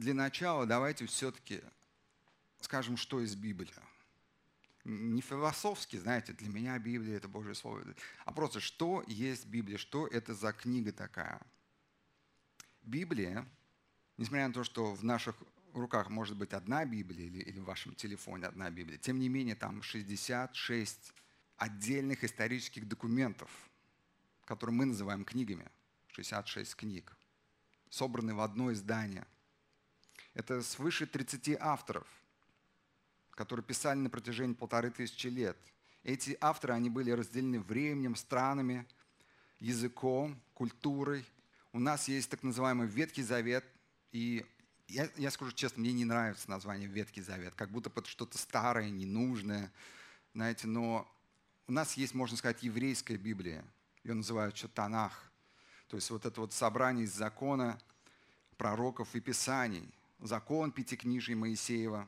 для начала давайте все-таки скажем, что из Библии. Не философски, знаете, для меня Библия – это Божье Слово, а просто что есть Библия, что это за книга такая. Библия, несмотря на то, что в наших руках может быть одна Библия или, или в вашем телефоне одна Библия, тем не менее там 66 отдельных исторических документов, которые мы называем книгами. 66 книг, собраны в одно издание. Это свыше 30 авторов, которые писали на протяжении полторы тысячи лет. Эти авторы, они были разделены временем, странами, языком, культурой. У нас есть так называемый Ветхий Завет, и я, я скажу честно, мне не нравится название Ветхий Завет, как будто это что-то старое, ненужное, знаете, но у нас есть, можно сказать, еврейская Библия. Ее называют что Танах. То есть вот это вот собрание из закона, пророков и писаний. Закон пятикнижий Моисеева,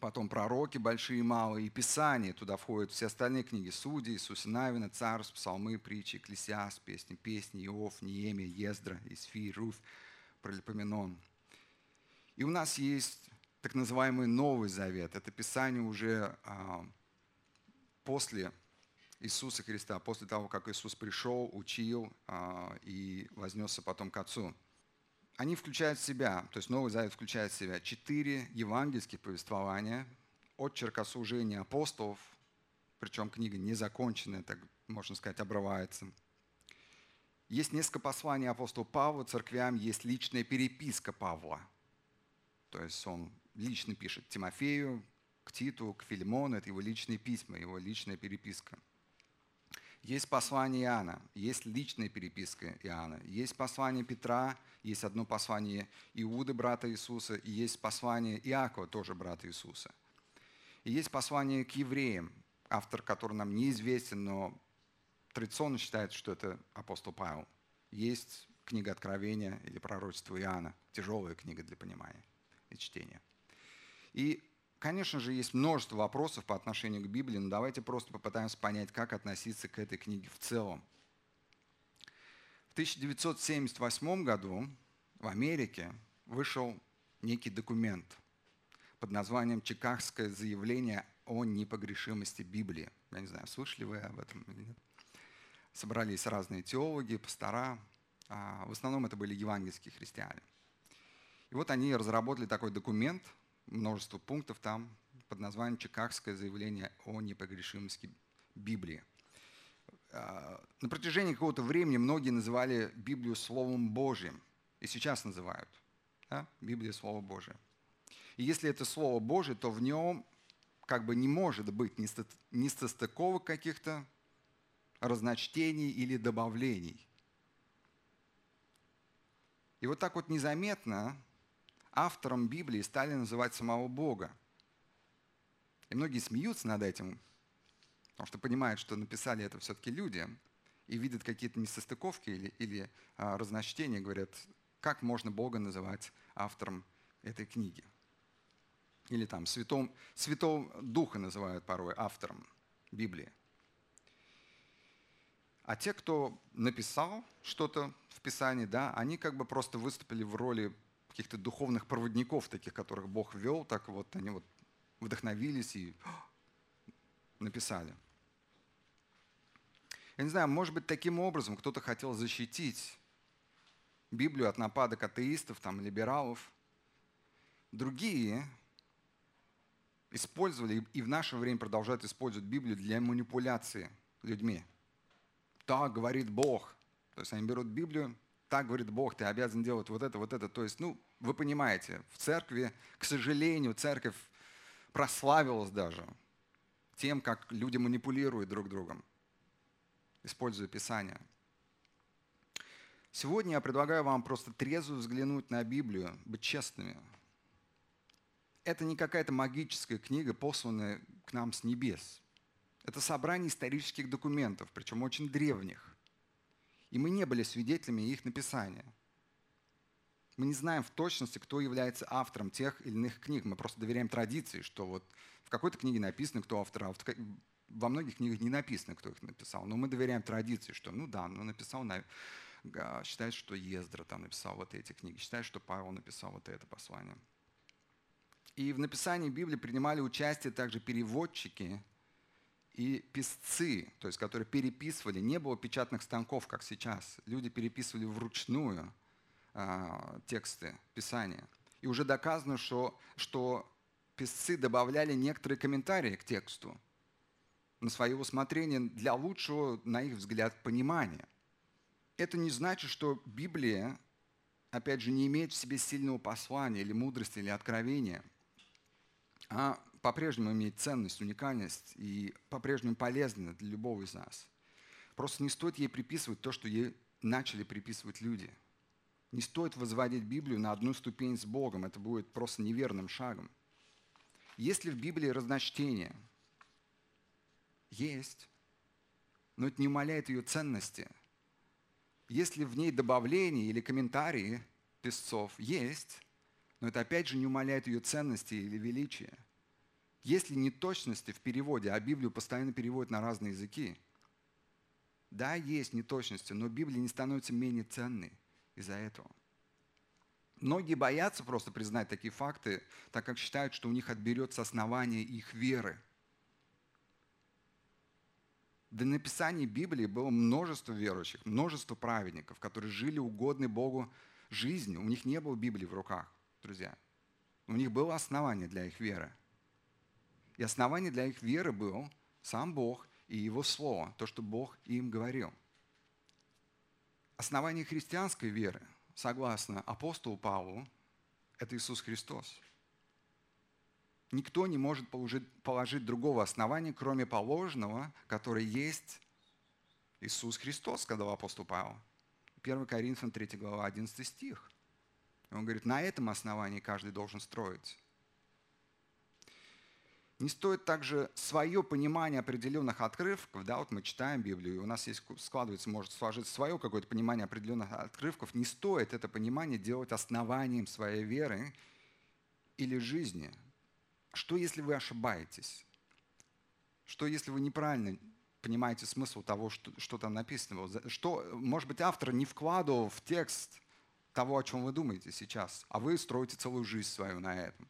потом пророки большие и малые, и Писание. Туда входят все остальные книги. Судьи, Иисус Навина, Царств, Псалмы, Притчи, Экклесиаст, Песни, Песни, Иов, Неемия, Ездра, Исфи, Руфь, Пролипоменон. И у нас есть так называемый Новый Завет. Это Писание уже а, после Иисуса Христа, после того, как Иисус пришел, учил а, и вознесся потом к Отцу. Они включают в себя, то есть Новый Завет включает в себя четыре евангельских повествования, отчерка служения апостолов, причем книга не законченная, так можно сказать, обрывается. Есть несколько посланий апостола Павла церквям, есть личная переписка Павла. То есть он лично пишет Тимофею, к Титу, к Филимону, это его личные письма, его личная переписка. Есть послание Иоанна, есть личная переписка Иоанна, есть послание Петра, есть одно послание Иуды, брата Иисуса, и есть послание Иакова, тоже брата Иисуса. И есть послание к евреям, автор который нам неизвестен, но традиционно считается, что это апостол Павел. Есть книга Откровения или пророчество Иоанна, тяжелая книга для понимания и чтения. И Конечно же, есть множество вопросов по отношению к Библии, но давайте просто попытаемся понять, как относиться к этой книге в целом. В 1978 году в Америке вышел некий документ под названием «Чикагское заявление о непогрешимости Библии». Я не знаю, слышали вы об этом или нет. Собрались разные теологи, пастора. А в основном это были евангельские христиане. И вот они разработали такой документ – множество пунктов там под названием «Чикагское заявление о непогрешимости Библии». А, на протяжении какого-то времени многие называли Библию Словом Божьим. И сейчас называют. Да? Библия – Слово Божие. И если это Слово Божие, то в нем как бы не может быть несостыковок каких-то, разночтений или добавлений. И вот так вот незаметно автором Библии стали называть самого Бога. И многие смеются над этим, потому что понимают, что написали это все-таки люди, и видят какие-то несостыковки или, или а, разночтения, говорят, как можно Бога называть автором этой книги. Или там святом, Святого Духа называют порой автором Библии. А те, кто написал что-то в Писании, да, они как бы просто выступили в роли каких-то духовных проводников, таких, которых Бог вел, так вот они вот вдохновились и написали. Я не знаю, может быть, таким образом кто-то хотел защитить Библию от нападок атеистов, там, либералов. Другие использовали и в наше время продолжают использовать Библию для манипуляции людьми. Так говорит Бог. То есть они берут Библию, так говорит Бог, ты обязан делать вот это, вот это. То есть, ну, вы понимаете, в церкви, к сожалению, церковь прославилась даже тем, как люди манипулируют друг другом, используя Писание. Сегодня я предлагаю вам просто трезво взглянуть на Библию, быть честными. Это не какая-то магическая книга, посланная к нам с небес. Это собрание исторических документов, причем очень древних. И мы не были свидетелями их написания. Мы не знаем в точности, кто является автором тех или иных книг. Мы просто доверяем традиции, что вот в какой-то книге написано, кто автор, а во многих книгах не написано, кто их написал. Но мы доверяем традиции, что ну да, ну написал считают, что Ездра там написал вот эти книги, считают, что Павел написал вот это послание. И в написании Библии принимали участие также переводчики и писцы, то есть которые переписывали. Не было печатных станков, как сейчас. Люди переписывали вручную тексты Писания. И уже доказано, что, что писцы добавляли некоторые комментарии к тексту на свое усмотрение для лучшего, на их взгляд, понимания. Это не значит, что Библия, опять же, не имеет в себе сильного послания или мудрости или откровения, а по-прежнему имеет ценность, уникальность и по-прежнему полезна для любого из нас. Просто не стоит ей приписывать то, что ей начали приписывать люди – не стоит возводить Библию на одну ступень с Богом. Это будет просто неверным шагом. Есть ли в Библии разночтение? Есть. Но это не умаляет ее ценности. Есть ли в ней добавления или комментарии песцов? Есть. Но это опять же не умаляет ее ценности или величия. Есть ли неточности в переводе, а Библию постоянно переводят на разные языки? Да, есть неточности, но Библия не становится менее ценной из-за этого. Многие боятся просто признать такие факты, так как считают, что у них отберется основание их веры. До написания Библии было множество верующих, множество праведников, которые жили угодной Богу жизнью. У них не было Библии в руках, друзья. У них было основание для их веры. И основание для их веры был сам Бог и Его Слово, то, что Бог им говорил – Основание христианской веры, согласно апостолу Павлу, это Иисус Христос. Никто не может положить, положить другого основания, кроме положенного, которое есть Иисус Христос, сказал апостол Павел. 1 Коринфянам 3 глава, 11 стих. Он говорит, на этом основании каждый должен строить. Не стоит также свое понимание определенных отрывков, да, вот мы читаем Библию, и у нас есть, складывается, может сложиться свое какое-то понимание определенных отрывков, не стоит это понимание делать основанием своей веры или жизни. Что, если вы ошибаетесь? Что, если вы неправильно понимаете смысл того, что, что там написано? Что, может быть, автор не вкладывал в текст того, о чем вы думаете сейчас, а вы строите целую жизнь свою на этом.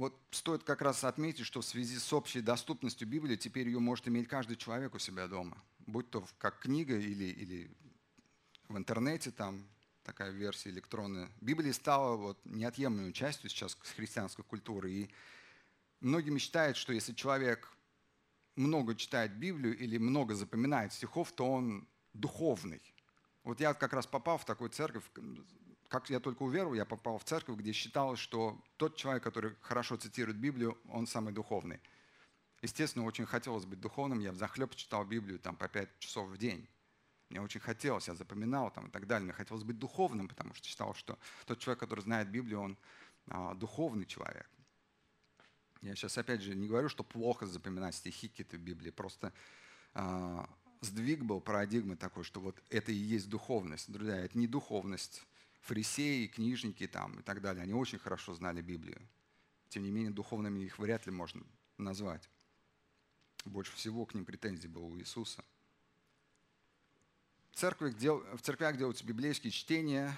Вот стоит как раз отметить, что в связи с общей доступностью Библии теперь ее может иметь каждый человек у себя дома. Будь то как книга или, или в интернете, там такая версия электронная. Библия стала вот неотъемлемой частью сейчас христианской культуры. И многими считают, что если человек много читает Библию или много запоминает стихов, то он духовный. Вот я как раз попал в такую церковь, как я только уверовал, я попал в церковь, где считалось, что тот человек, который хорошо цитирует Библию, он самый духовный. Естественно, очень хотелось быть духовным. Я захлеб читал Библию там, по пять часов в день. Мне очень хотелось, я запоминал там, и так далее. Мне хотелось быть духовным, потому что считал, что тот человек, который знает Библию, он а, духовный человек. Я сейчас опять же не говорю, что плохо запоминать стихи какие-то в Библии. Просто а, сдвиг был парадигмы такой, что вот это и есть духовность. Друзья, это не духовность фарисеи, книжники там, и так далее, они очень хорошо знали Библию. Тем не менее, духовными их вряд ли можно назвать. Больше всего к ним претензий было у Иисуса. В, церкви, в церквях делаются библейские чтения.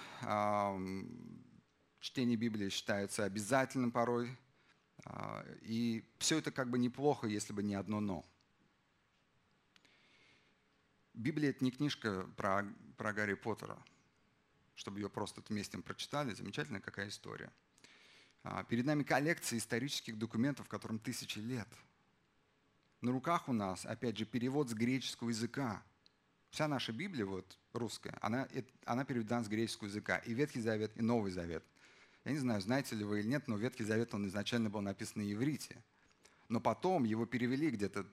Чтение Библии считается обязательным порой. А, и все это как бы неплохо, если бы не одно «но». Библия – это не книжка про, про Гарри Поттера – чтобы ее просто вместе прочитали. Замечательная какая история. А, перед нами коллекция исторических документов, которым тысячи лет. На руках у нас, опять же, перевод с греческого языка. Вся наша Библия, вот русская, она, она переведена с греческого языка. И Ветхий Завет, и Новый Завет. Я не знаю, знаете ли вы или нет, но Ветхий Завет, он изначально был написан на иврите. Но потом его перевели где-то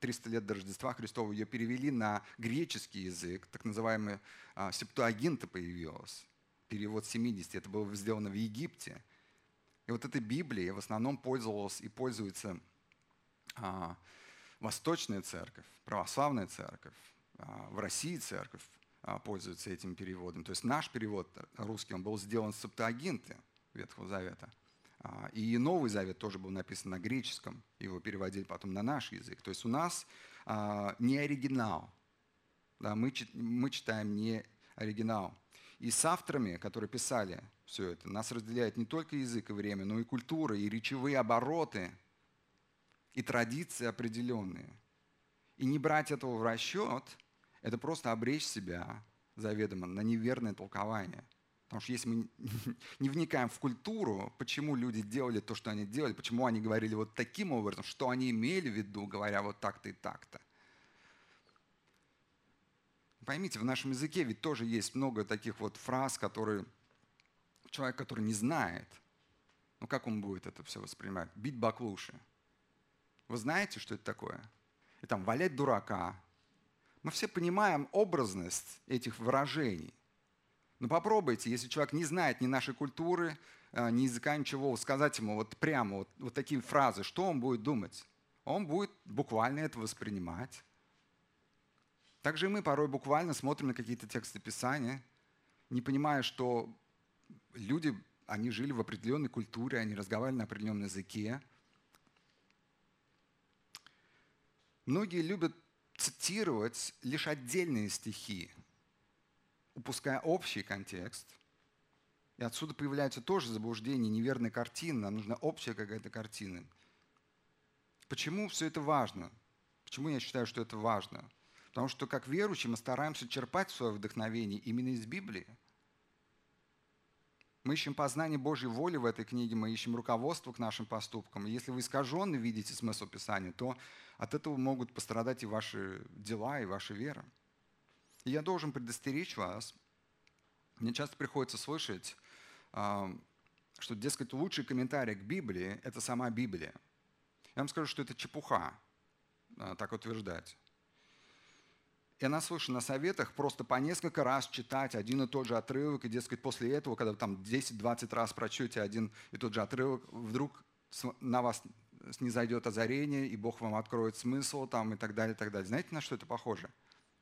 300 а, лет до Рождества Христова, ее перевели на греческий язык, так называемый а, септуагинта появилась, перевод 70, это было сделано в Египте. И вот эта Библия в основном пользовалась и пользуется а, Восточная церковь, православная церковь, в России церковь пользуется этим переводом. То есть наш перевод русский, он был сделан с септуагинты Ветхого Завета – и Новый Завет тоже был написан на греческом, его переводили потом на наш язык. То есть у нас а, не оригинал. Да, мы, мы читаем не оригинал. И с авторами, которые писали все это, нас разделяет не только язык и время, но и культура, и речевые обороты, и традиции определенные. И не брать этого в расчет – это просто обречь себя заведомо на неверное толкование. Потому что если мы не вникаем в культуру, почему люди делали то, что они делали, почему они говорили вот таким образом, что они имели в виду, говоря вот так-то и так-то. Поймите, в нашем языке ведь тоже есть много таких вот фраз, которые человек, который не знает, ну как он будет это все воспринимать? Бить баклуши. Вы знаете, что это такое? И там валять дурака. Мы все понимаем образность этих выражений. Но попробуйте, если человек не знает ни нашей культуры, э, ни языка, ничего, сказать ему вот прямо вот, вот такие фразы, что он будет думать? Он будет буквально это воспринимать. Также и мы порой буквально смотрим на какие-то тексты Писания, не понимая, что люди, они жили в определенной культуре, они разговаривали на определенном языке. Многие любят цитировать лишь отдельные стихи, упуская общий контекст. И отсюда появляется тоже заблуждение, неверная картина. Нам нужна общая какая-то картина. Почему все это важно? Почему я считаю, что это важно? Потому что как верующие мы стараемся черпать свое вдохновение именно из Библии. Мы ищем познание Божьей воли в этой книге, мы ищем руководство к нашим поступкам. И если вы искаженно видите смысл Писания, то от этого могут пострадать и ваши дела, и ваша вера. Я должен предостеречь вас. Мне часто приходится слышать, а, что, дескать, лучший комментарий к Библии – это сама Библия. Я вам скажу, что это чепуха, а, так утверждать. Я наслышан на советах просто по несколько раз читать один и тот же отрывок, и, дескать, после этого, когда вы там 10-20 раз прочтете один и тот же отрывок, вдруг на вас не зайдет озарение, и Бог вам откроет смысл там, и так далее, и так далее. Знаете, на что это похоже?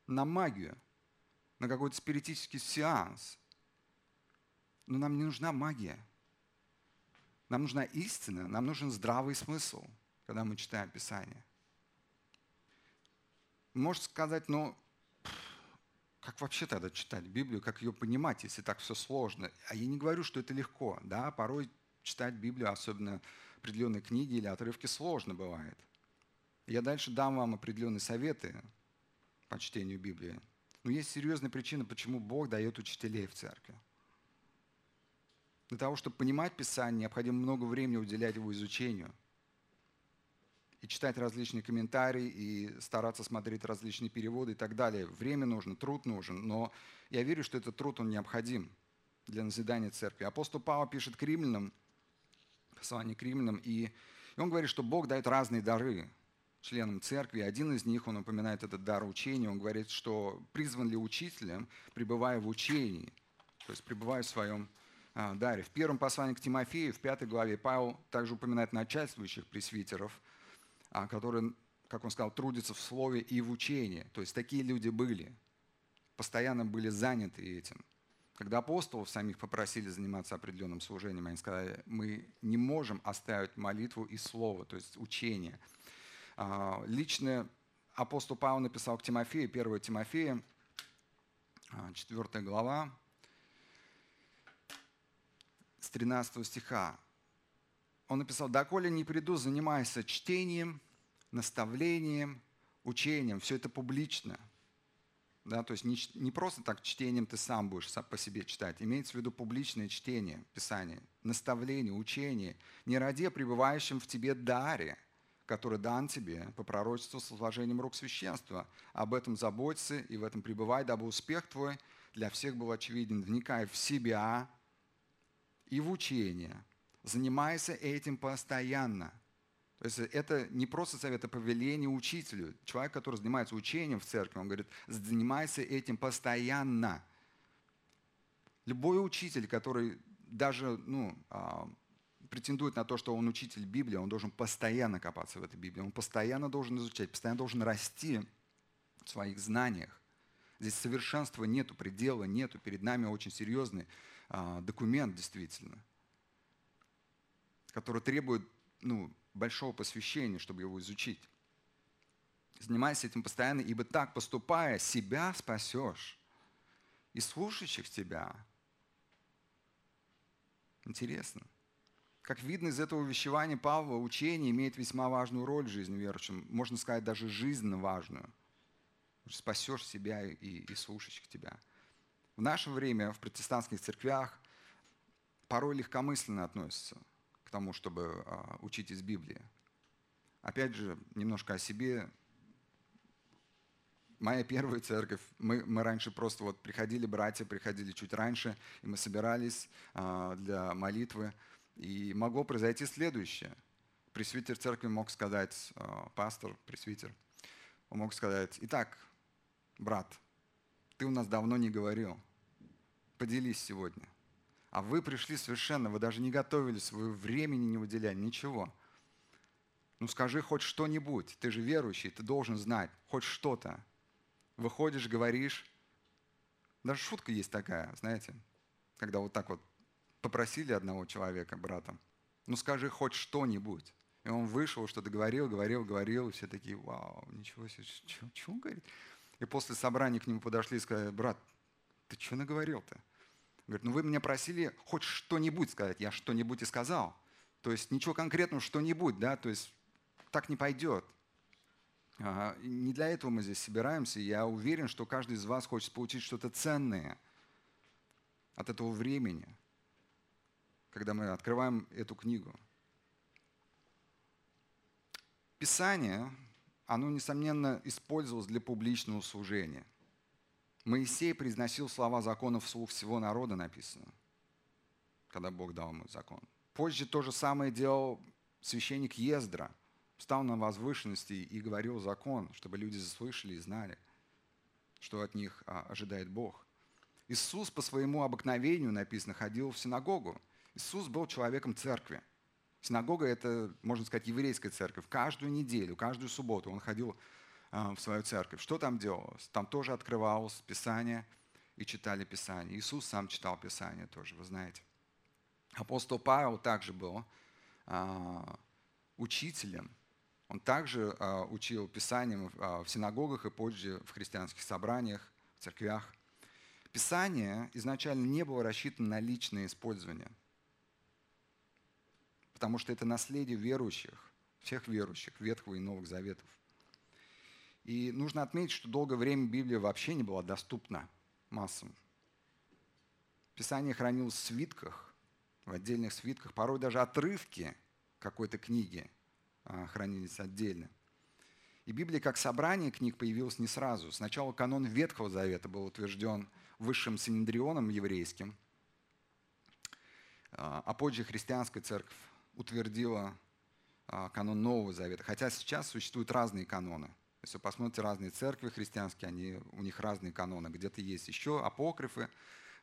На магию, на какой-то спиритический сеанс. Но нам не нужна магия. Нам нужна истина, нам нужен здравый смысл, когда мы читаем Писание. Можете сказать, ну, как вообще тогда читать Библию, как ее понимать, если так все сложно? А я не говорю, что это легко. Да, порой читать Библию, особенно определенные книги или отрывки, сложно бывает. Я дальше дам вам определенные советы по чтению Библии. Но есть серьезная причина, почему Бог дает учителей в церкви. Для того, чтобы понимать Писание, необходимо много времени уделять его изучению – и читать различные комментарии, и стараться смотреть различные переводы и так далее. Время нужно, труд нужен, но я верю, что этот труд, он необходим для назидания церкви. Апостол Павел пишет к римлянам, послание к римлянам, и, он говорит, что Бог дает разные дары членам церкви. Один из них, он упоминает этот дар учения, он говорит, что призван ли учителем, пребывая в учении, то есть пребывая в своем а, даре. В первом послании к Тимофею, в пятой главе, Павел также упоминает начальствующих пресвитеров – а, которые, как он сказал, трудятся в слове и в учении. То есть такие люди были, постоянно были заняты этим. Когда апостолов самих попросили заниматься определенным служением, они сказали, мы не можем оставить молитву и слово, то есть учение. А, лично апостол Павел написал к Тимофею, 1 Тимофея, 4 а, глава, с 13 стиха он написал, «Доколе не приду, занимайся чтением, наставлением, учением». Все это публично. Да, то есть не, не просто так чтением ты сам будешь по себе читать. Имеется в виду публичное чтение Писания, наставление, учение. Не ради пребывающим в тебе даре, который дан тебе по пророчеству с вложением рук священства. Об этом заботься и в этом пребывай, дабы успех твой для всех был очевиден. Вникай в себя и в учение – Занимайся этим постоянно. То есть это не просто совет, а повеление учителю. Человек, который занимается учением в церкви, он говорит, занимайся этим постоянно. Любой учитель, который даже ну, а, претендует на то, что он учитель Библии, он должен постоянно копаться в этой Библии, он постоянно должен изучать, постоянно должен расти в своих знаниях. Здесь совершенства нету, предела нету. Перед нами очень серьезный а, документ, действительно – который требует ну, большого посвящения, чтобы его изучить. Занимайся этим постоянно, ибо так поступая, себя спасешь и слушающих тебя. Интересно. Как видно из этого увещевания Павла, учение имеет весьма важную роль в жизни верующим, можно сказать, даже жизненно важную. Спасешь себя и, и слушающих тебя. В наше время в протестантских церквях порой легкомысленно относятся к тому, чтобы а, учить из Библии. Опять же, немножко о себе. Моя первая церковь, мы, мы раньше просто вот приходили, братья приходили чуть раньше, и мы собирались а, для молитвы. И могло произойти следующее. Пресвитер церкви мог сказать, а, пастор, пресвитер, он мог сказать, итак, брат, ты у нас давно не говорил, поделись сегодня. А вы пришли совершенно, вы даже не готовились, вы времени не выделяли, ничего. Ну скажи хоть что-нибудь, ты же верующий, ты должен знать хоть что-то. Выходишь, говоришь. Даже шутка есть такая, знаете, когда вот так вот попросили одного человека, брата, ну скажи хоть что-нибудь. И он вышел, что-то говорил, говорил, говорил, и все такие, вау, ничего себе, что, он говорит? И после собрания к нему подошли и сказали, брат, ты что наговорил-то? Говорит, ну вы меня просили хоть что-нибудь сказать. Я что-нибудь и сказал. То есть ничего конкретного, что-нибудь, да, то есть так не пойдет. Не для этого мы здесь собираемся. Я уверен, что каждый из вас хочет получить что-то ценное от этого времени – когда мы открываем эту книгу. Писание, оно, несомненно, использовалось для публичного служения. Моисей произносил слова законов вслух всего народа, написано, когда Бог дал ему закон. Позже то же самое делал священник Ездра. Встал на возвышенности и говорил закон, чтобы люди заслышали и знали, что от них а, ожидает Бог. Иисус по своему обыкновению, написано, ходил в синагогу – Иисус был человеком церкви. Синагога – это, можно сказать, еврейская церковь. Каждую неделю, каждую субботу он ходил а, в свою церковь. Что там делалось? Там тоже открывалось Писание и читали Писание. Иисус сам читал Писание тоже, вы знаете. Апостол Павел также был а, учителем. Он также а, учил Писанием в синагогах и позже в христианских собраниях, в церквях. Писание изначально не было рассчитано на личное использование – потому что это наследие верующих, всех верующих, Ветхого и Новых Заветов. И нужно отметить, что долгое время Библия вообще не была доступна массам. Писание хранилось в свитках, в отдельных свитках, порой даже отрывки какой-то книги а, хранились отдельно. И Библия как собрание книг появилась не сразу. Сначала канон Ветхого Завета был утвержден высшим синедрионом еврейским, а, а позже христианская церковь утвердила а, канон Нового Завета. Хотя сейчас существуют разные каноны. Если вы посмотрите разные церкви христианские, они, у них разные каноны. Где-то есть еще апокрифы,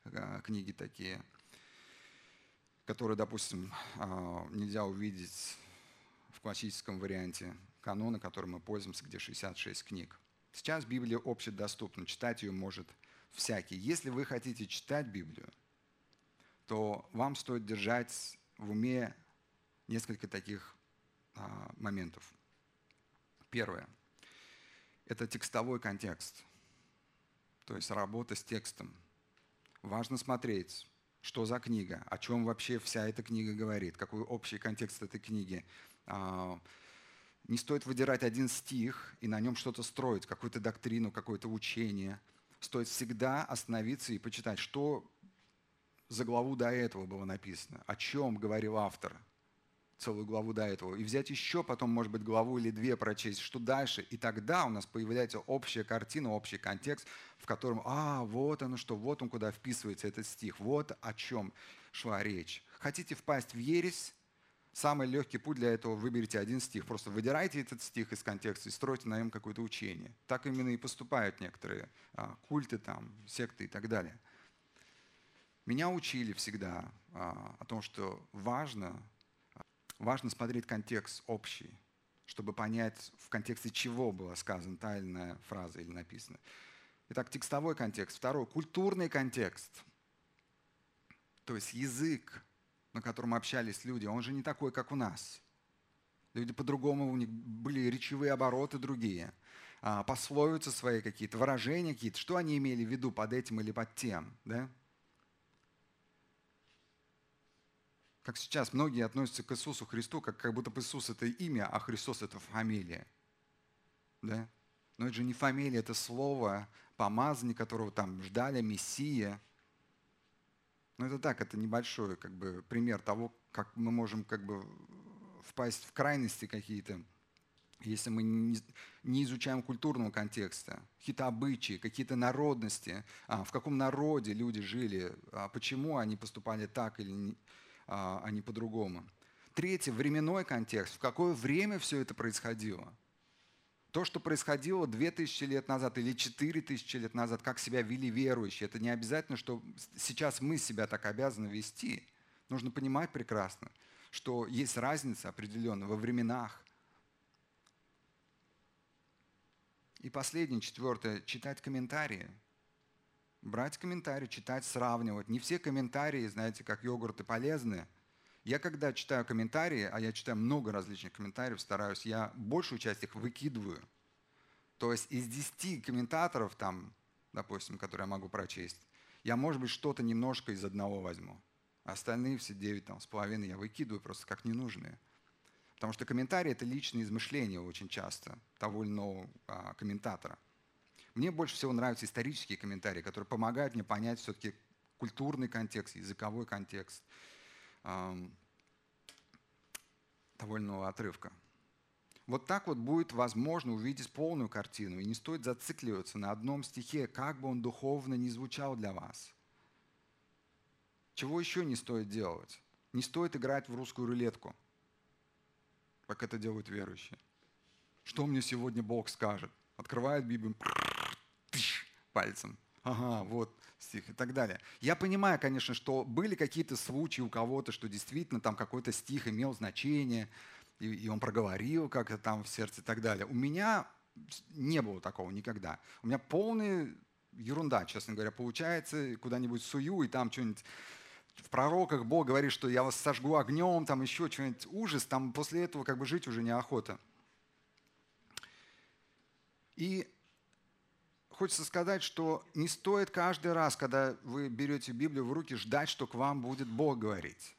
а, книги такие, которые, допустим, а, нельзя увидеть в классическом варианте канона, которым мы пользуемся, где 66 книг. Сейчас Библия общедоступна, читать ее может всякий. Если вы хотите читать Библию, то вам стоит держать в уме несколько таких а, моментов. Первое – это текстовой контекст, то есть работа с текстом. Важно смотреть, что за книга, о чем вообще вся эта книга говорит, какой общий контекст этой книги. А, не стоит выдирать один стих и на нем что-то строить, какую-то доктрину, какое-то учение. Стоит всегда остановиться и почитать, что за главу до этого было написано, о чем говорил автор, целую главу до этого, и взять еще потом, может быть, главу или две прочесть, что дальше. И тогда у нас появляется общая картина, общий контекст, в котором, а, вот оно что, вот он куда вписывается этот стих, вот о чем шла речь. Хотите впасть в ересь? Самый легкий путь для этого выберите один стих. Просто выдирайте этот стих из контекста и стройте на нем какое-то учение. Так именно и поступают некоторые а, культы, там, секты и так далее. Меня учили всегда а, о том, что важно важно смотреть контекст общий, чтобы понять, в контексте чего была сказана та или иная фраза или написана. Итак, текстовой контекст. Второй – культурный контекст. То есть язык, на котором общались люди, он же не такой, как у нас. Люди по-другому, у них были речевые обороты другие. а, пословицы свои какие-то, выражения какие-то, что они имели в виду под этим или под тем, да? Как сейчас многие относятся к Иисусу Христу, как, как будто Иисус это имя, а Христос это фамилия. Да? Но это же не фамилия, это слово, помазание, которого там ждали, Мессия. Ну это так, это небольшой как бы, пример того, как мы можем как бы впасть в крайности какие-то, если мы не изучаем культурного контекста, какие-то обычаи, какие-то народности, а, в каком народе люди жили, а почему они поступали так или не, а, не по-другому. Третье, временной контекст, в какое время все это происходило. То, что происходило 2000 лет назад или 4000 лет назад, как себя вели верующие, это не обязательно, что сейчас мы себя так обязаны вести. Нужно понимать прекрасно, что есть разница определенная во временах. И последнее, четвертое, читать комментарии. Брать комментарии, читать, сравнивать. Не все комментарии, знаете, как йогурты полезны. Я когда читаю комментарии, а я читаю много различных комментариев, стараюсь, я большую часть их выкидываю. То есть из 10 комментаторов, там, допустим, которые я могу прочесть, я, может быть, что-то немножко из одного возьму. Остальные все девять там, с половиной я выкидываю просто как ненужные. Потому что комментарии – это личные измышления очень часто того или иного а, комментатора. Мне больше всего нравятся исторические комментарии, которые помогают мне понять все-таки культурный контекст, языковой контекст а, того отрывка. Вот так вот будет возможно увидеть полную картину, и не стоит зацикливаться на одном стихе, как бы он духовно не звучал для вас – чего еще не стоит делать? Не стоит играть в русскую рулетку, как это делают верующие. Что мне сегодня Бог скажет? Открывает Библию, пальцем. Ага, вот стих и так далее. Я понимаю, конечно, что были какие-то случаи у кого-то, что действительно там какой-то стих имел значение, и, и он проговорил как-то там в сердце и так далее. У меня не было такого никогда. У меня полная ерунда, честно говоря, получается, куда-нибудь сую, и там что-нибудь в пророках Бог говорит, что я вас сожгу огнем, там еще что-нибудь, ужас, там после этого как бы жить уже неохота. И хочется сказать, что не стоит каждый раз, когда вы берете Библию в руки, ждать, что к вам будет Бог говорить.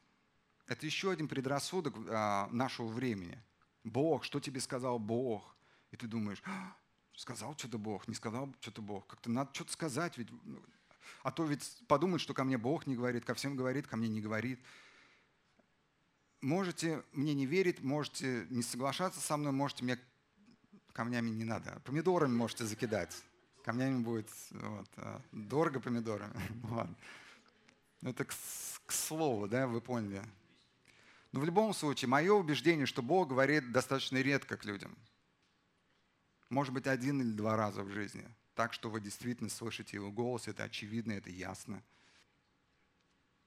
Это еще один предрассудок а, нашего времени. Бог, что тебе сказал Бог? И ты думаешь, «А, сказал что-то Бог, не сказал что-то Бог. Как-то надо что-то сказать, ведь ну, а то ведь подумают, что ко мне Бог не говорит, ко всем говорит, ко мне не говорит. Можете мне не верить, можете не соглашаться со мной, можете мне камнями не надо, помидорами можете закидать. Камнями будет вот, а, дорого помидорами. Ладно. Это к, к слову, да, вы поняли. Но в любом случае, мое убеждение, что Бог говорит достаточно редко к людям. Может быть, один или два раза в жизни – так, что вы действительно слышите его голос, это очевидно, это ясно.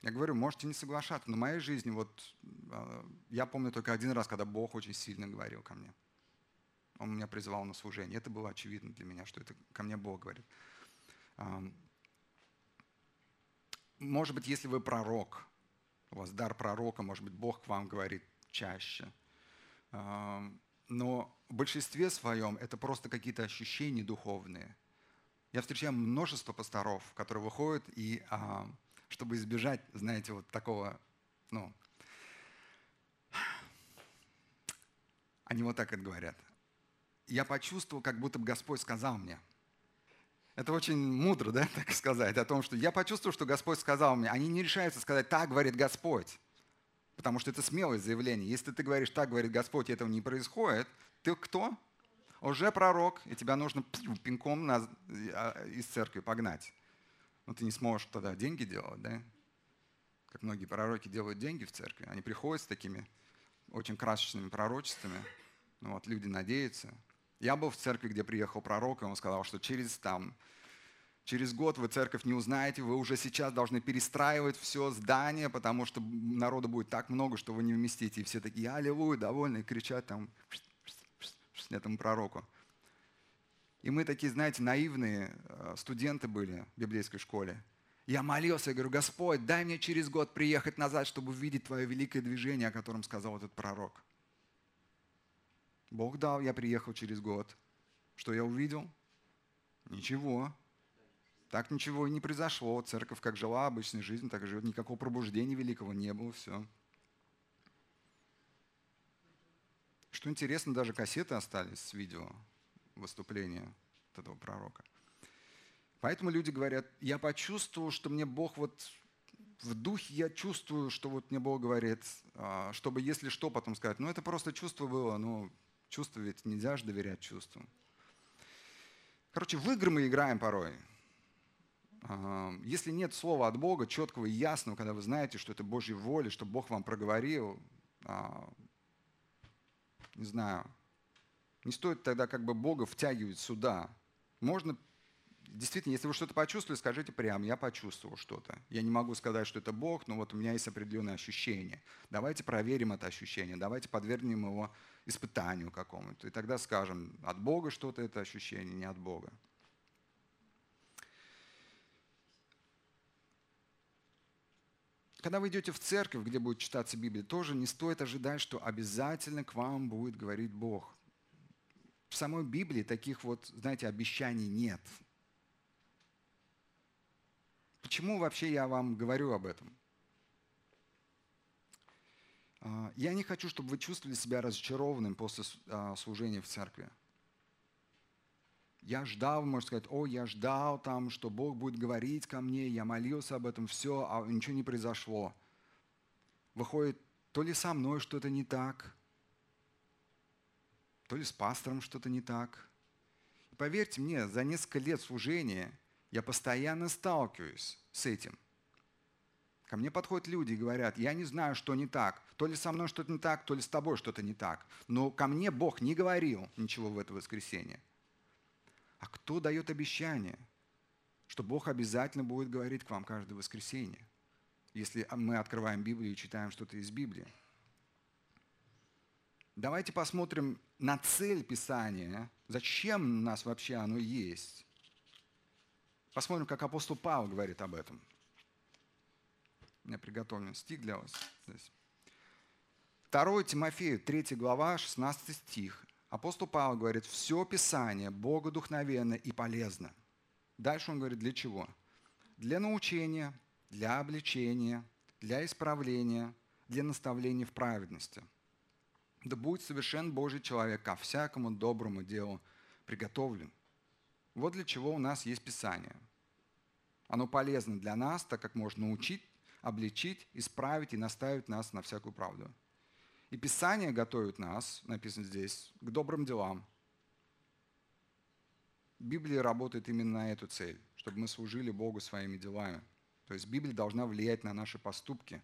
Я говорю, можете не соглашаться, но в моей жизни вот а, я помню только один раз, когда Бог очень сильно говорил ко мне. Он меня призывал на служение. Это было очевидно для меня, что это ко мне Бог говорит. Может быть, если вы пророк, у вас дар пророка, может быть, Бог к вам говорит чаще. Но в большинстве своем это просто какие-то ощущения духовные – я встречаю множество пасторов, которые выходят и, чтобы избежать, знаете, вот такого, ну, они вот так это говорят. Я почувствовал, как будто бы Господь сказал мне. Это очень мудро, да, так сказать, о том, что я почувствовал, что Господь сказал мне. Они не решаются сказать, так говорит Господь. Потому что это смелое заявление. Если ты говоришь, так говорит Господь, и этого не происходит, ты кто? уже пророк, и тебя нужно пинком а, из церкви погнать. Но ты не сможешь тогда деньги делать, да? Как многие пророки делают деньги в церкви. Они приходят с такими очень красочными пророчествами. Ну, вот, люди надеются. Я был в церкви, где приехал пророк, и он сказал, что через, там, через год вы церковь не узнаете, вы уже сейчас должны перестраивать все здание, потому что народу будет так много, что вы не вместите. И все такие, аллилуйя, довольны, и кричат там, этому пророку. И мы такие, знаете, наивные э, студенты были в библейской школе. Я молился, я говорю, Господь, дай мне через год приехать назад, чтобы увидеть Твое великое движение, о котором сказал этот пророк. Бог дал, я приехал через год. Что я увидел? Ничего. Так ничего и не произошло. Церковь как жила обычной жизнью, так и живет. Никакого пробуждения великого не было. Все. Что интересно, даже кассеты остались с видео выступления этого пророка. Поэтому люди говорят, я почувствовал, что мне Бог вот в духе я чувствую, что вот мне Бог говорит, а, чтобы если что, потом сказать, ну это просто чувство было, ну чувство ведь нельзя же доверять чувствам. Короче, в игры мы играем порой. Если нет слова от Бога, четкого и ясного, когда вы знаете, что это Божья воля, что Бог вам проговорил, а, не знаю, не стоит тогда как бы Бога втягивать сюда. Можно действительно, если вы что-то почувствовали, скажите прямо, я почувствовал что-то. Я не могу сказать, что это Бог, но вот у меня есть определенное ощущение. Давайте проверим это ощущение, давайте подвергнем его испытанию какому-то. И тогда скажем, от Бога что-то это ощущение, не от Бога. Когда вы идете в церковь, где будет читаться Библия, тоже не стоит ожидать, что обязательно к вам будет говорить Бог. В самой Библии таких вот, знаете, обещаний нет. Почему вообще я вам говорю об этом? А, я не хочу, чтобы вы чувствовали себя разочарованным после а, служения в церкви. Я ждал, можно сказать, о, я ждал там, что Бог будет говорить ко мне, я молился об этом, все, а ничего не произошло. Выходит, то ли со мной что-то не так, то ли с пастором что-то не так. И поверьте мне, за несколько лет служения я постоянно сталкиваюсь с этим. Ко мне подходят люди и говорят, я не знаю, что не так. То ли со мной что-то не так, то ли с тобой что-то не так. Но ко мне Бог не говорил ничего в это воскресенье. А кто дает обещание, что Бог обязательно будет говорить к вам каждое воскресенье, если мы открываем Библию и читаем что-то из Библии? Давайте посмотрим на цель Писания. Зачем у нас вообще оно есть? Посмотрим, как апостол Павел говорит об этом. У меня приготовлен стих для вас здесь. 2 Тимофею, 3 глава, 16 стих. Апостол Павел говорит, все Писание богодухновенно и полезно. Дальше он говорит, для чего? Для научения, для обличения, для исправления, для наставления в праведности. Да будет совершен Божий человек ко всякому доброму делу приготовлен. Вот для чего у нас есть Писание. Оно полезно для нас, так как может научить, обличить, исправить и наставить нас на всякую правду. И Писание готовит нас, написано здесь, к добрым делам. Библия работает именно на эту цель, чтобы мы служили Богу своими делами. То есть Библия должна влиять на наши поступки,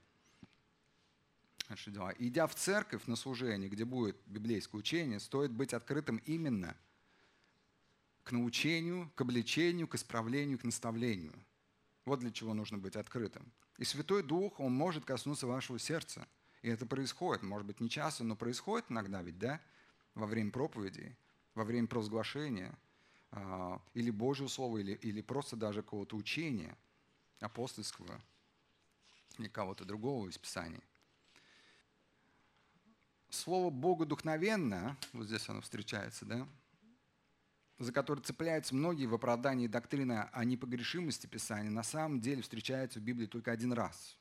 наши дела. идя в церковь на служение, где будет библейское учение, стоит быть открытым именно – к научению, к обличению, к исправлению, к наставлению. Вот для чего нужно быть открытым. И Святой Дух, Он может коснуться вашего сердца. И это происходит, может быть, не часто, но происходит иногда ведь, да? Во время проповеди, во время провозглашения, а, или Божьего Слова, или, или просто даже какого-то учения апостольского, или кого-то другого из Писаний. Слово Богу духновенно, вот здесь оно встречается, да, за который цепляются многие в оправдании доктрины о непогрешимости Писания, на самом деле встречается в Библии только один раз.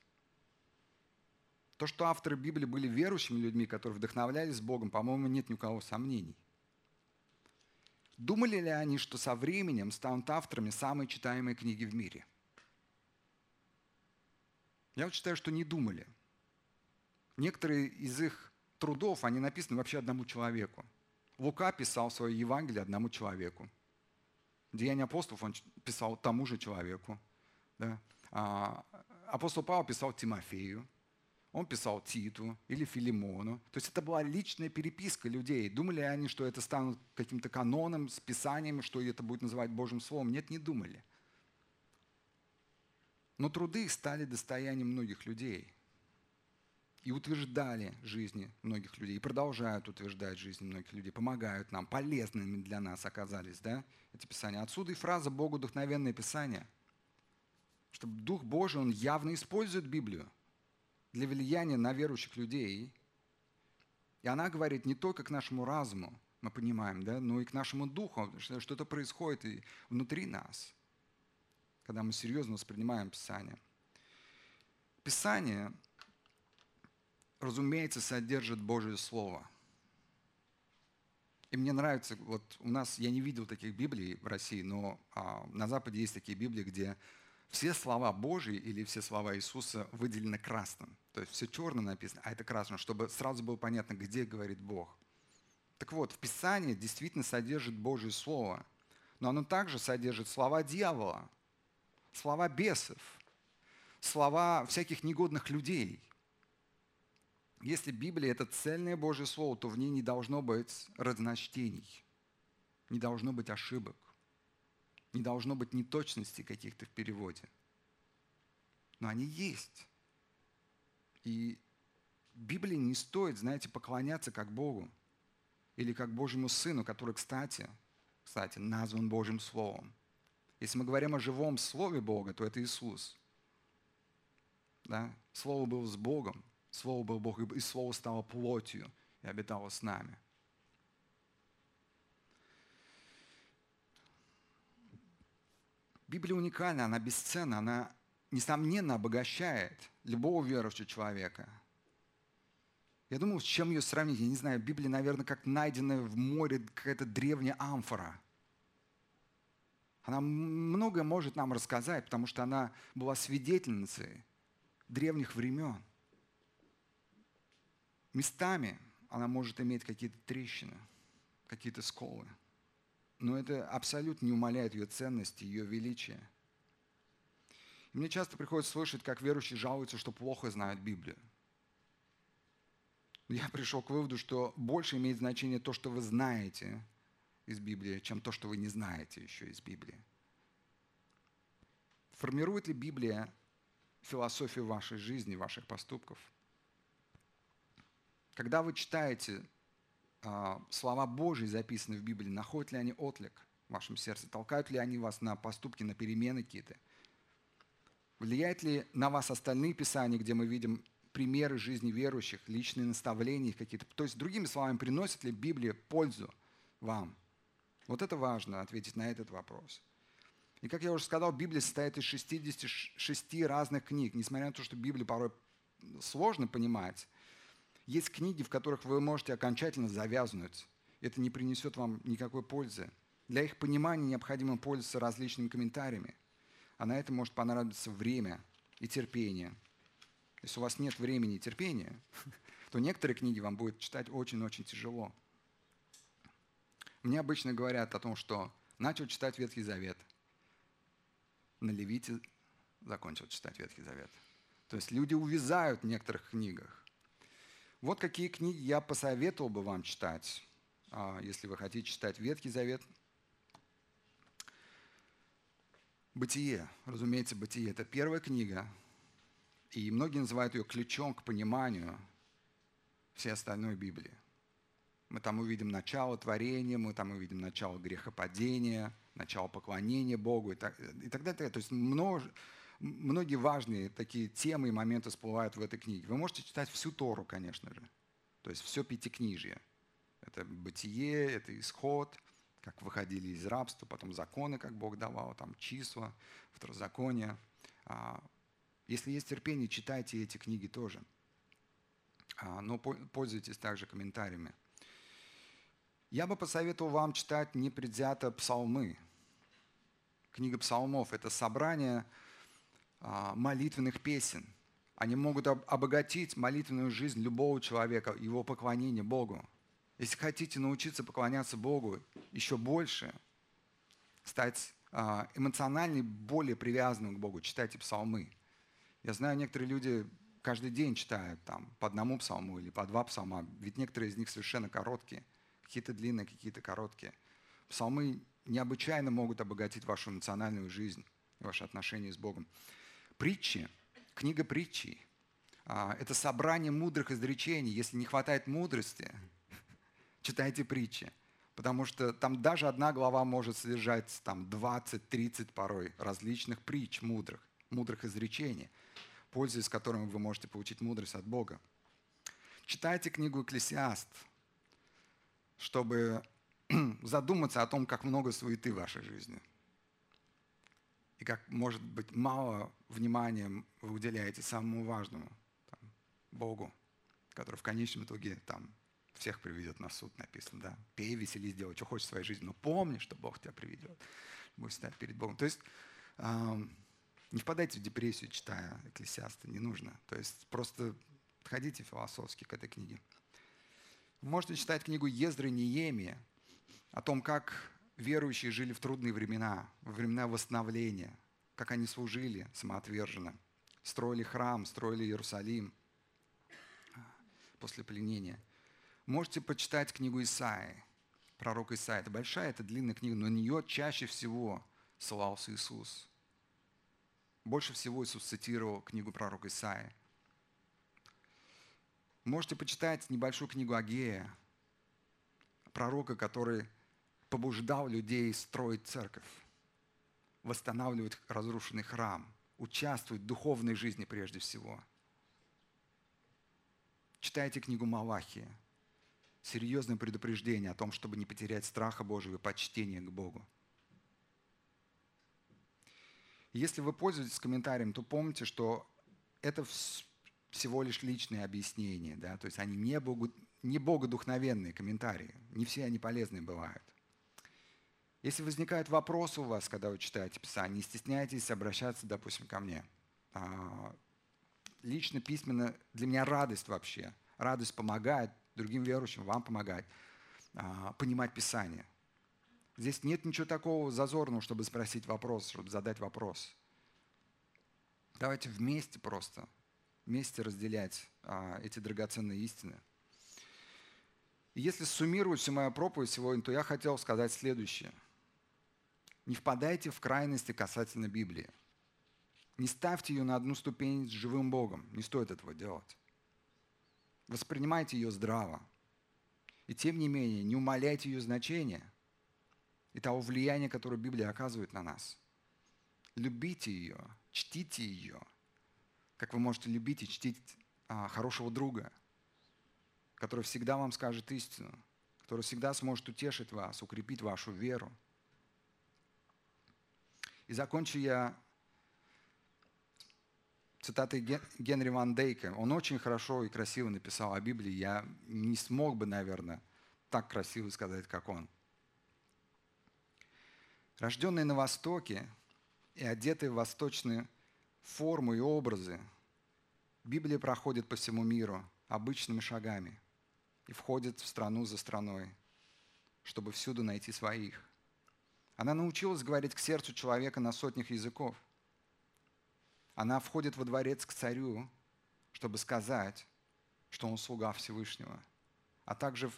То, что авторы Библии были верующими людьми, которые вдохновлялись Богом, по-моему, нет ни у кого сомнений. Думали ли они, что со временем станут авторами самой читаемой книги в мире? Я вот считаю, что не думали. Некоторые из их трудов, они написаны вообще одному человеку – Лука писал свое Евангелие одному человеку. Деяния апостолов он писал тому же человеку. Да? А, апостол Павел писал Тимофею, он писал Титу или Филимону. То есть это была личная переписка людей. Думали они, что это станут каким-то каноном, с писанием, что это будет называть Божьим Словом? Нет, не думали. Но труды стали достоянием многих людей – и утверждали жизни многих людей, и продолжают утверждать жизни многих людей, помогают нам, полезными для нас оказались, да, эти писания. Отсюда и фраза «Богу духовенное писание», чтобы Дух Божий, Он явно использует Библию для влияния на верующих людей. И она говорит не только к нашему разуму, мы понимаем, да, но и к нашему духу, что что-то происходит и внутри нас, когда мы серьезно воспринимаем Писание. Писание, разумеется, содержит Божье Слово. И мне нравится, вот у нас, я не видел таких Библий в России, но а, на Западе есть такие Библии, где все слова Божьи или все слова Иисуса выделены красным. То есть все черно написано, а это красным, чтобы сразу было понятно, где говорит Бог. Так вот, в Писании действительно содержит Божье Слово, но оно также содержит слова дьявола, слова бесов, слова всяких негодных людей. Если Библия – это цельное Божье Слово, то в ней не должно быть разночтений, не должно быть ошибок не должно быть неточностей каких-то в переводе. Но они есть. И Библии не стоит, знаете, поклоняться как Богу или как Божьему Сыну, который, кстати, кстати, назван Божьим Словом. Если мы говорим о живом Слове Бога, то это Иисус. Да? Слово было с Богом, Слово был Бог, и Слово стало плотью и обитало с нами – Библия уникальна, она бесценна, она, несомненно, обогащает любого верующего человека. Я думал, с чем ее сравнить. Я не знаю, Библия, наверное, как найденная в море какая-то древняя амфора. Она многое может нам рассказать, потому что она была свидетельницей древних времен. Местами она может иметь какие-то трещины, какие-то сколы но это абсолютно не умаляет ее ценности, ее величия. И мне часто приходится слышать, как верующие жалуются, что плохо знают Библию. Я пришел к выводу, что больше имеет значение то, что вы знаете из Библии, чем то, что вы не знаете еще из Библии. Формирует ли Библия философию вашей жизни, ваших поступков? Когда вы читаете а, слова Божьи записаны в Библии, находят ли они отклик в вашем сердце, толкают ли они вас на поступки, на перемены какие-то? Влияет ли на вас остальные писания, где мы видим примеры жизни верующих, личные наставления какие-то? То есть, другими словами, приносит ли Библия пользу вам? Вот это важно, ответить на этот вопрос. И как я уже сказал, Библия состоит из 66 разных книг. Несмотря на то, что Библию порой сложно понимать, есть книги, в которых вы можете окончательно завязнуть. Это не принесет вам никакой пользы. Для их понимания необходимо пользоваться различными комментариями. А на это может понадобиться время и терпение. Если у вас нет времени и терпения, то некоторые книги вам будет читать очень-очень тяжело. Мне обычно говорят о том, что начал читать Ветхий Завет, на Левите закончил читать Ветхий Завет. То есть люди увязают в некоторых книгах. Вот какие книги я посоветовал бы вам читать, а, если вы хотите читать Ветхий Завет. Бытие, разумеется, Бытие – это первая книга, и многие называют ее ключом к пониманию всей остальной Библии. Мы там увидим начало творения, мы там увидим начало грехопадения, начало поклонения Богу и так, и так далее. То есть множе, многие важные такие темы и моменты всплывают в этой книге. Вы можете читать всю Тору, конечно же. То есть все пятикнижие. Это бытие, это исход, как выходили из рабства, потом законы, как Бог давал, там числа, второзаконие. А, если есть терпение, читайте эти книги тоже. А, но пользуйтесь также комментариями. Я бы посоветовал вам читать непредвзято псалмы. Книга псалмов – это собрание молитвенных песен. Они могут обогатить молитвенную жизнь любого человека, его поклонение Богу. Если хотите научиться поклоняться Богу еще больше, стать а, эмоционально более привязанным к Богу, читайте псалмы. Я знаю, некоторые люди каждый день читают там, по одному псалму или по два псалма, ведь некоторые из них совершенно короткие, какие-то длинные, какие-то короткие. Псалмы необычайно могут обогатить вашу эмоциональную жизнь, ваши отношения с Богом. Притчи, книга притчей. А, это собрание мудрых изречений. Если не хватает мудрости, читайте притчи. Потому что там даже одна глава может содержать там 20-30 порой различных притч мудрых, мудрых изречений, пользуясь которыми вы можете получить мудрость от Бога. Читайте книгу «Экклесиаст», чтобы задуматься о том, как много суеты в вашей жизни. И как, может быть, мало внимания вы уделяете самому важному, там, Богу, который в конечном итоге там, всех приведет на суд, написано, да. Пей, веселись, делай, что хочешь в своей жизни, но помни, что Бог тебя приведет. Будешь стать перед Богом. То есть э, не впадайте в депрессию, читая Экклесиаста, не нужно. То есть просто подходите философски к этой книге. Вы можете читать книгу Ездры Неемия о том, как верующие жили в трудные времена, во времена восстановления, как они служили самоотверженно, строили храм, строили Иерусалим после пленения. Можете почитать книгу Исаи, пророк Исаия. Это большая, это длинная книга, но на нее чаще всего ссылался Иисус. Больше всего Иисус цитировал книгу пророка Исаия. Можете почитать небольшую книгу Агея, пророка, который побуждал людей строить церковь, восстанавливать разрушенный храм, участвовать в духовной жизни прежде всего. Читайте книгу Малахия. Серьезное предупреждение о том, чтобы не потерять страха Божьего и почтения к Богу. Если вы пользуетесь комментарием, то помните, что это всего лишь личные объяснения, да, то есть они не, богу, не богодухновенные комментарии, не все они полезные бывают. Если возникают вопросы у вас, когда вы читаете Писание, не стесняйтесь обращаться, допустим, ко мне. А, лично, письменно для меня радость вообще. Радость помогает другим верующим, вам помогает а, понимать Писание. Здесь нет ничего такого зазорного, чтобы спросить вопрос, чтобы задать вопрос. Давайте вместе просто, вместе разделять а, эти драгоценные истины. И если суммировать всю мою проповедь сегодня, то я хотел сказать следующее – не впадайте в крайности касательно Библии. Не ставьте ее на одну ступень с живым Богом. Не стоит этого делать. Воспринимайте ее здраво. И тем не менее, не умаляйте ее значение и того влияния, которое Библия оказывает на нас. Любите ее, чтите ее, как вы можете любить и чтить а, хорошего друга, который всегда вам скажет истину, который всегда сможет утешить вас, укрепить вашу веру – и закончу я цитатой Генри Ван Дейка. Он очень хорошо и красиво написал о Библии. Я не смог бы, наверное, так красиво сказать, как он. Рожденные на Востоке и одетые в восточные формы и образы, Библия проходит по всему миру обычными шагами и входит в страну за страной, чтобы всюду найти своих. Она научилась говорить к сердцу человека на сотнях языков. Она входит во дворец к царю, чтобы сказать, что он слуга Всевышнего, а также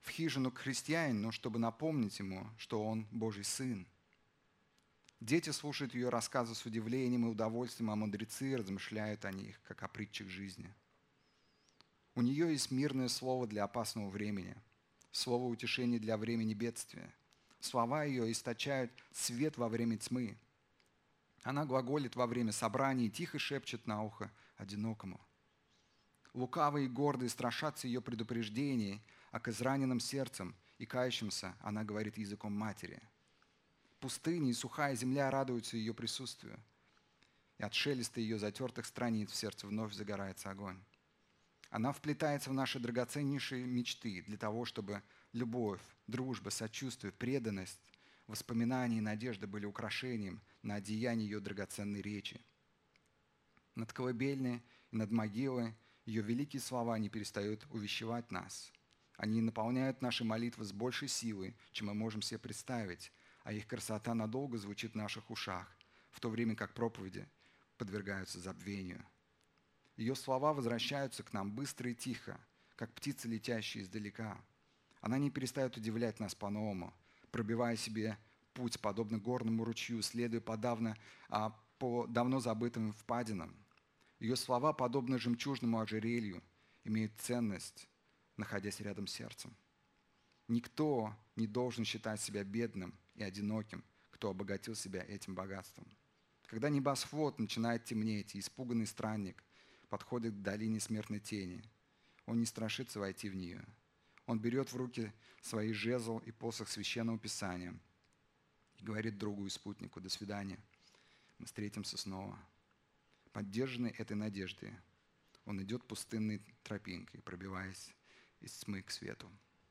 в хижину к христианину, чтобы напомнить ему, что он Божий Сын. Дети слушают ее рассказы с удивлением и удовольствием, а мудрецы размышляют о них, как о притчах жизни. У нее есть мирное слово для опасного времени, слово утешения для времени бедствия – Слова ее источают свет во время тьмы. Она глаголит во время собраний тихо шепчет на ухо одинокому. Лукавые и гордые страшатся ее предупреждений, а к израненным сердцем и кающимся она говорит языком матери. Пустыни и сухая земля радуются ее присутствию, и от шелеста ее затертых страниц в сердце вновь загорается огонь. Она вплетается в наши драгоценнейшие мечты для того, чтобы любовь, дружба, сочувствие, преданность, воспоминания и надежда были украшением на одеянии ее драгоценной речи. Над колыбельной и над могилой ее великие слова не перестают увещевать нас. Они наполняют наши молитвы с большей силой, чем мы можем себе представить, а их красота надолго звучит в наших ушах, в то время как проповеди подвергаются забвению. Ее слова возвращаются к нам быстро и тихо, как птицы, летящие издалека – она не перестает удивлять нас по-новому, пробивая себе путь, подобно горному ручью, следуя по, давно, а, по давно забытым впадинам. Ее слова, подобно жемчужному ожерелью, имеют ценность, находясь рядом с сердцем. Никто не должен считать себя бедным и одиноким, кто обогатил себя этим богатством. Когда небосвод начинает темнеть, и испуганный странник подходит к долине смертной тени, он не страшится войти в нее – Он берет в руки свои жезл и посох священного писания и говорит другу и спутнику «До свидания, мы встретимся снова». Поддержанный этой надеждой, он идет пустынной тропинкой, пробиваясь из тьмы к свету.